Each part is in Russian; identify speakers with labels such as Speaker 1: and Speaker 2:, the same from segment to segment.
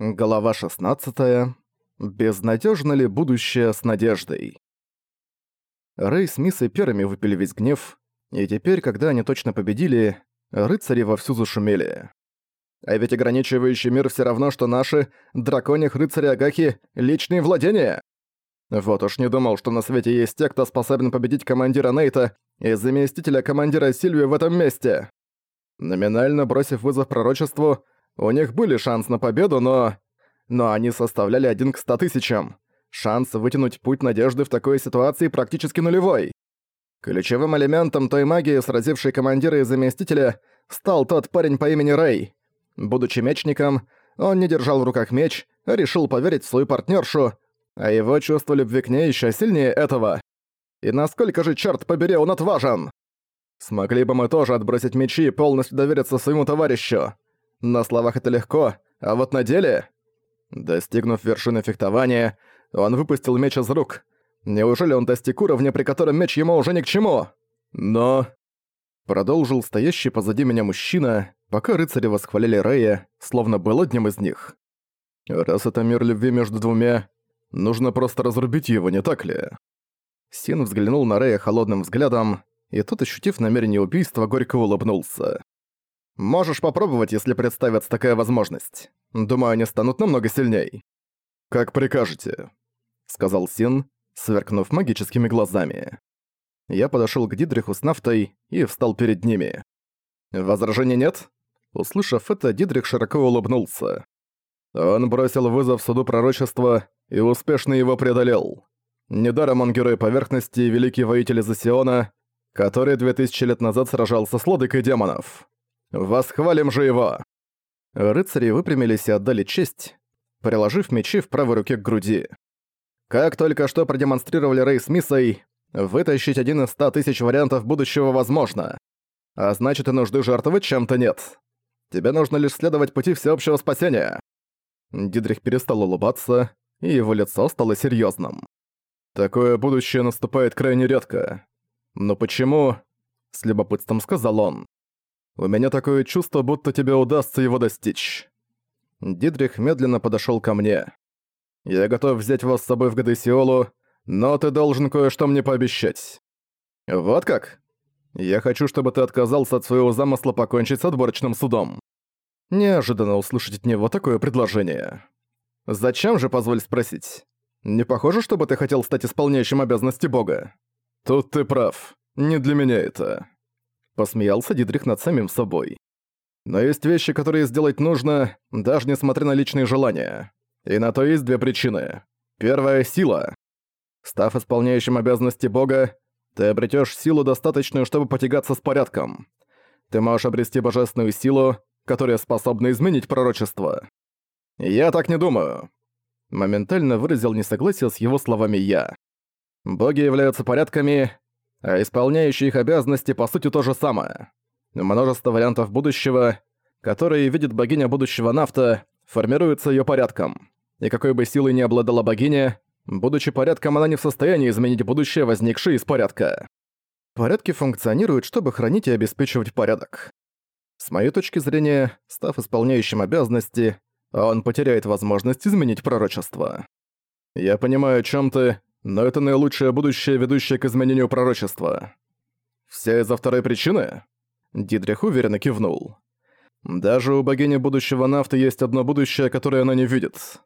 Speaker 1: Глава 16. Безнадежно ли будущее с надеждой? Рэй с Миссой первыми выпили весь гнев, и теперь, когда они точно победили, рыцари вовсю зашумели. А ведь ограничивающий мир все равно, что наши, драконьих рыцарей Агахи, личные владения. Вот уж не думал, что на свете есть те, кто способен победить командира Нейта и заместителя командира Сильвию в этом месте. Номинально бросив вызов пророчеству, у них были шанс на победу, но... Но они составляли один к ста тысячам. Шанс вытянуть путь надежды в такой ситуации практически нулевой. Ключевым элементом той магии, сразившей командира и заместителя, стал тот парень по имени Рэй. Будучи мечником, он не держал в руках меч, а решил поверить в свою партнершу, а его чувство любви к ней еще сильнее этого. И насколько же, черт побери, он отважен! Смогли бы мы тоже отбросить мечи и полностью довериться своему товарищу. На словах это легко, а вот на деле... Достигнув вершины фехтования, он выпустил меч из рук. Неужели он достиг уровня, при котором меч ему уже ни к чему? Но... Продолжил стоящий позади меня мужчина, пока рыцари восхваляли Рэя, словно был одним из них. Раз это мир любви между двумя, нужно просто разрубить его, не так ли? Син взглянул на Рэя холодным взглядом, и тот, ощутив намерение убийства, горько улыбнулся. Можешь попробовать, если представится такая возможность. Думаю, они станут намного сильней. Как прикажете, сказал Син, сверкнув магическими глазами. Я подошёл к Дидриху с нафтой и встал перед ними. Возражений нет? Услышав это, Дидрих широко улыбнулся. Он бросил вызов суду пророчества и успешно его преодолел. Недаром он герой поверхности и великий воитель Засиона, который 2000 лет назад сражался с лодыкой демонов. Восхвалим же его!» Рыцари выпрямились и отдали честь, приложив мечи в правой руке к груди. Как только что продемонстрировали Рэй с Миссой, вытащить один из ста тысяч вариантов будущего возможно. А значит, и нужды жертвовать чем-то нет. Тебе нужно лишь следовать пути всеобщего спасения. Дидрих перестал улыбаться, и его лицо стало серьезным. Такое будущее наступает крайне редко. Но почему? С любопытством сказал он. У меня такое чувство, будто тебе удастся его достичь». Дидрих медленно подошёл ко мне. «Я готов взять вас с собой в Гадесиолу, но ты должен кое-что мне пообещать». «Вот как? Я хочу, чтобы ты отказался от своего замысла покончить с отборочным судом». Неожиданно услышать от него такое предложение. «Зачем же, позволь спросить? Не похоже, чтобы ты хотел стать исполняющим обязанности Бога?» «Тут ты прав. Не для меня это». Посмеялся Дидрих над самим собой. Но есть вещи, которые сделать нужно, даже несмотря на личные желания. И на то есть две причины. Первая — сила. Став исполняющим обязанности Бога, ты обретешь силу достаточную, чтобы потягаться с порядком. Ты можешь обрести божественную силу, которая способна изменить пророчество. Я так не думаю. Моментально выразил несогласие с его словами я. Боги являются порядками, а исполняющие их обязанности по сути то же самое. Множество вариантов будущего, которые видит богиня будущего Нафта, формируются ее порядком. И какой бы силой ни обладала богиня, будучи порядком, она не в состоянии изменить будущее, возникшее из порядка. Порядки функционируют, чтобы хранить и обеспечивать порядок. С моей точки зрения, став исполняющим обязанности, он потеряет возможность изменить пророчество. Я понимаю, о чем ты, но это наилучшее будущее, ведущее к изменению пророчества. Все из-за второй причины? Дидрих уверенно кивнул. Даже у богини будущего Нафты есть одно будущее, которое она не видит.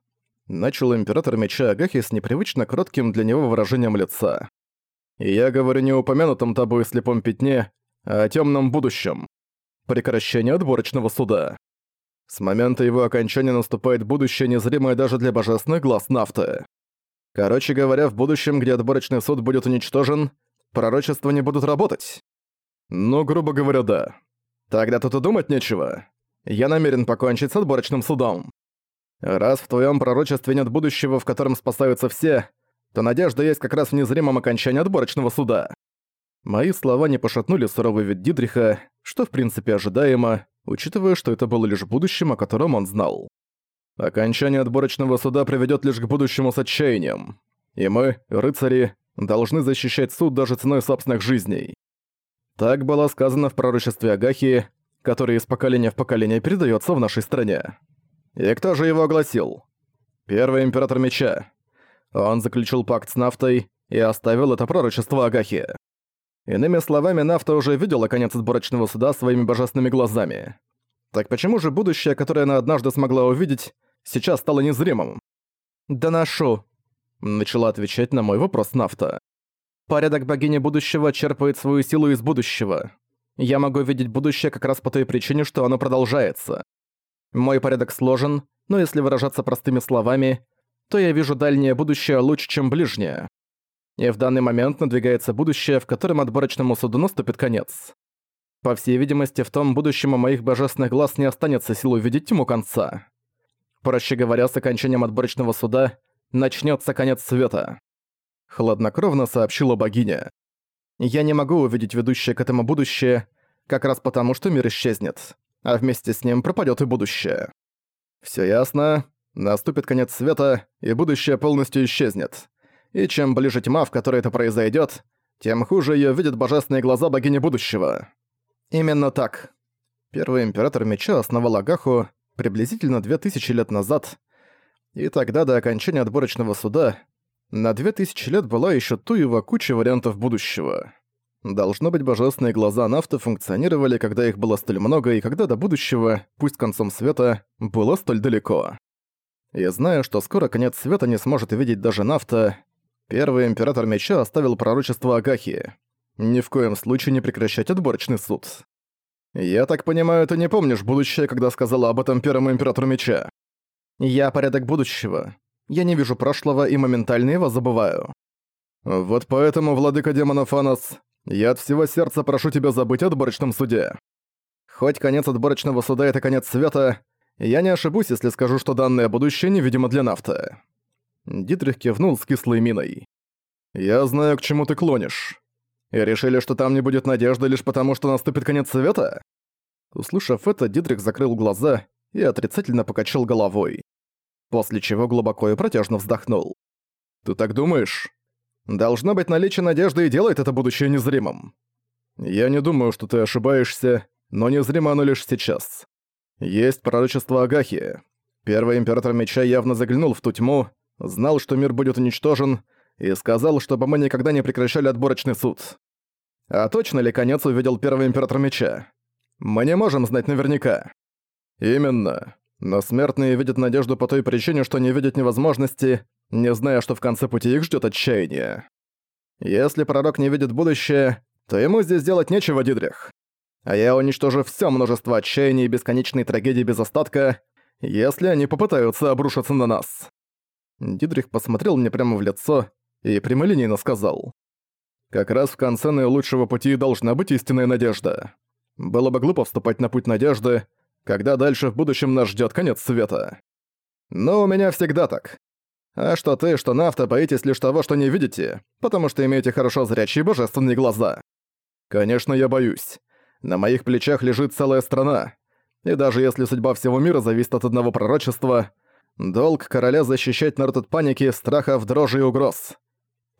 Speaker 1: Начал император меча Агахи с непривычно кротким для него выражением лица. Я говорю не о упомянутом тобой слепом пятне, а о темном будущем. Прекращение отборочного суда. С момента его окончания наступает будущее, незримое даже для божественных глаз Нафты. Короче говоря, в будущем, где отборочный суд будет уничтожен, пророчества не будут работать. Ну, грубо говоря, да. Тогда тут и думать нечего. Я намерен покончить с отборочным судом. Раз в твоем пророчестве нет будущего, в котором спасаются все, то надежда есть как раз в незримом окончании отборочного суда. Мои слова не пошатнули суровый вид Дидриха, что в принципе ожидаемо, учитывая, что это было лишь будущим, о котором он знал. Окончание отборочного суда приведет лишь к будущему с отчаянием. И мы, рыцари, должны защищать суд даже ценой собственных жизней. Так было сказано в пророчестве Агахи, которое из поколения в поколение передается в нашей стране. И кто же его огласил? Первый император меча. Он заключил пакт с Нафтой и оставил это пророчество Агахи. Иными словами, Нафта уже видела конец отборочного суда своими божественными глазами. Так почему же будущее, которое она однажды смогла увидеть, сейчас стало незримым? «Доношу», — начала отвечать на мой вопрос Нафта. «Порядок богини будущего черпает свою силу из будущего. Я могу видеть будущее как раз по той причине, что оно продолжается. Мой порядок сложен, но если выражаться простыми словами, то я вижу дальнее будущее лучше, чем ближнее. И в данный момент надвигается будущее, в котором отборочному суду наступит конец. По всей видимости, в том будущем у моих божественных глаз не останется сил увидеть тьму конца. Проще говоря, с окончанием отборочного суда начнется конец света. Хладнокровно сообщила богиня. Я не могу увидеть ведущее к этому будущее, как раз потому, что мир исчезнет, а вместе с ним пропадет и будущее. Все ясно. Наступит конец света, и будущее полностью исчезнет. И чем ближе тьма, в которой это произойдет, тем хуже ее видят божественные глаза богини будущего. Именно так. Первый император меча основал Агаху приблизительно 2000 лет назад, и тогда до окончания отборочного суда на 2000 лет была еще туева куча вариантов будущего. Должно быть, божественные глаза Нафта функционировали, когда их было столь много, и когда до будущего, пусть концом света, было столь далеко. И зная, что скоро конец света не сможет видеть даже Нафта, первый император меча оставил пророчество Агахи. Ни в коем случае не прекращать отборочный суд. «Я так понимаю, ты не помнишь будущее, когда сказала об этом первому императору меча?» «Я порядок будущего. Я не вижу прошлого и моментально его забываю». «Вот поэтому, владыка демонов Анос, я от всего сердца прошу тебя забыть о отборочном суде. Хоть конец отборочного суда — это конец света, я не ошибусь, если скажу, что данное будущее невидимо для нафта». Дитрих кивнул с кислой миной. «Я знаю, к чему ты клонишь. И решили, что там не будет надежды лишь потому, что наступит конец света?» Услышав это, Дидрик закрыл глаза и отрицательно покачал головой. После чего глубоко и протяжно вздохнул. «Ты так думаешь? Должно быть наличие надежды и делает это будущее незримым. Я не думаю, что ты ошибаешься, но незримо оно лишь сейчас. Есть пророчество Агахи. Первый император меча явно заглянул в ту тьму, знал, что мир будет уничтожен, и сказал, чтобы мы никогда не прекращали отборочный суд. А точно ли конец увидел первый император меча? Мы не можем знать наверняка. Именно. Но смертные видят надежду по той причине, что не видят невозможности, не зная, что в конце пути их ждет отчаяние. Если пророк не видит будущее, то ему здесь делать нечего, Дидрих. А я уничтожу все множество отчаяний и бесконечной трагедии без остатка, если они попытаются обрушиться на нас. Дидрих посмотрел мне прямо в лицо и прямолинейно сказал. «Как раз в конце наилучшего пути должна быть истинная надежда. Было бы глупо вступать на путь надежды, когда дальше в будущем нас ждет конец света. Но у меня всегда так. А что ты, что нафта, боитесь лишь того, что не видите, потому что имеете хорошо зрячие божественные глаза. Конечно, я боюсь. На моих плечах лежит целая страна. И даже если судьба всего мира зависит от одного пророчества, долг короля защищать народ от паники, страхов, дрожи и угроз.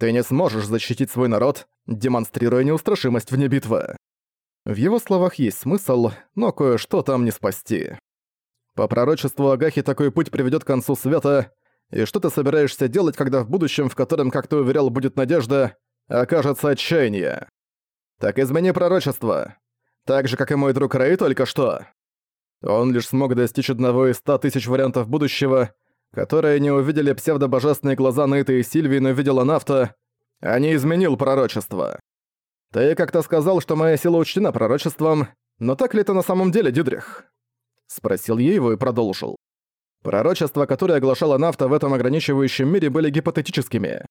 Speaker 1: Ты не сможешь защитить свой народ, демонстрируя неустрашимость вне битвы. В его словах есть смысл, но кое-что там не спасти. По пророчеству Агахи такой путь приведет к концу света, и что ты собираешься делать, когда в будущем, в котором, как ты уверял, будет надежда, окажется отчаяние? Так измени пророчество. Так же, как и мой друг Рэй только что. Он лишь смог достичь одного из ста тысяч вариантов будущего, которые не увидели псевдобожественные глаза Нейта и Сильвии, но видела Нафта, а не изменил пророчество. Ты как-то сказал, что моя сила учтена пророчеством, но так ли это на самом деле, Дидрих? Спросил я его и продолжил. Пророчества, которые оглашала Нафта в этом ограничивающем мире, были гипотетическими.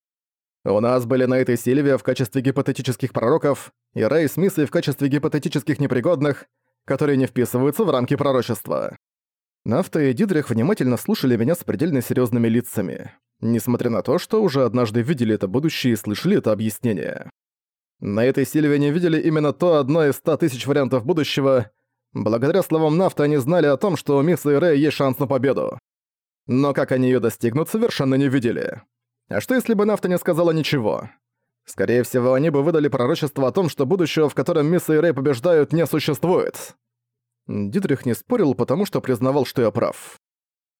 Speaker 1: У нас были Нейт и Сильвия в качестве гипотетических пророков, и Рэй с Миссой в качестве гипотетических непригодных, которые не вписываются в рамки пророчества. Нафта и Дидрих внимательно слушали меня с предельно серьезными лицами, несмотря на то, что уже однажды видели это будущее и слышали это объяснение. На этой Сильве не видели именно то одно из ста тысяч вариантов будущего. Благодаря словам Нафта они знали о том, что у Мисс и Рэй есть шанс на победу. Но как они ее достигнут, совершенно не видели. А что если бы Нафта не сказала ничего? Скорее всего, они бы выдали пророчество о том, что будущего, в котором Мисс и Рэй побеждают, не существует. Дитрих не спорил, потому что признавал, что я прав.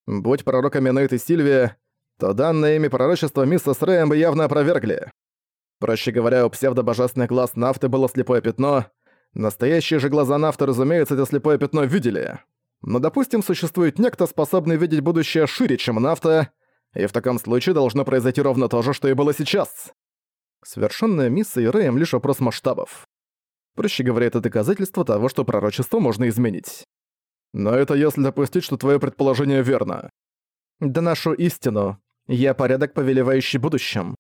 Speaker 1: Будь пророками Нейт и Сильвия, то данное ими пророчество Мисса с Рэем бы явно опровергли. Проще говоря, у псевдобожественных глаз Нафты было слепое пятно, настоящие же глаза Нафты, разумеется, это слепое пятно видели. Но, допустим, существует некто, способный видеть будущее шире, чем Нафта, и в таком случае должно произойти ровно то же, что и было сейчас. Совершенная миссия Рэем лишь вопрос масштабов. Проще говоря, это доказательство того, что пророчество можно изменить. Но это если допустить, что твое предположение верно. Доношу истину. Я порядок, повелевающий будущим.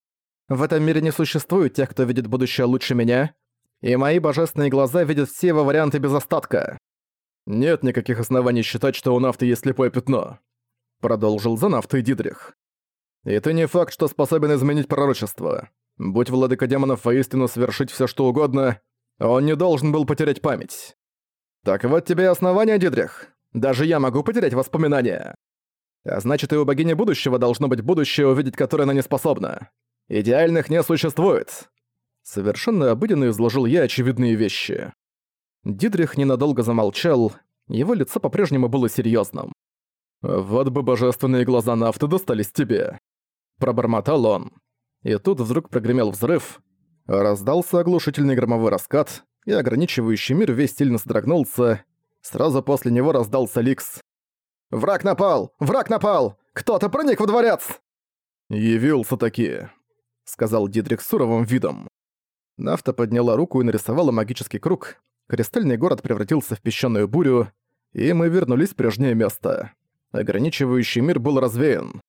Speaker 1: В этом мире не существует тех, кто видит будущее лучше меня, и мои божественные глаза видят все его варианты без остатка. Нет никаких оснований считать, что у нафты есть слепое пятно. Продолжил за нафтой Дидрих. Ты не факт, что способен изменить пророчество. Будь владыка демонов воистину совершить все что угодно, он не должен был потерять память. Так вот тебе и основание, Дидрих. Даже я могу потерять воспоминания. А значит, и у богини будущего должно быть будущее, увидеть которое она не способна. Идеальных не существует. Совершенно обыденно изложил я очевидные вещи. Дидрих ненадолго замолчал, его лицо по-прежнему было серьезным. «Вот бы божественные глаза нафты достались тебе!» Пробормотал он. И тут вдруг прогремел взрыв, раздался оглушительный громовой раскат, и ограничивающий мир весь сильно содрогнулся. Сразу после него раздался Ликс. «Враг напал! Враг напал! Кто-то проник во дворец!» «Явился таки», — сказал Дидрик суровым видом. Нафта подняла руку и нарисовала магический круг. Кристальный город превратился в песчаную бурю, и мы вернулись в прежнее место. Ограничивающий мир был развеян.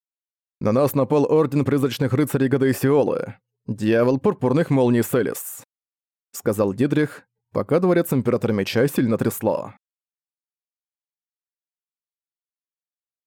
Speaker 1: На нас напал Орден Призрачных Рыцарей Гадаисиолы. Дьявол Пурпурных Молний Селис сказал Дидрих, пока дворец Императора Меча сильно трясло.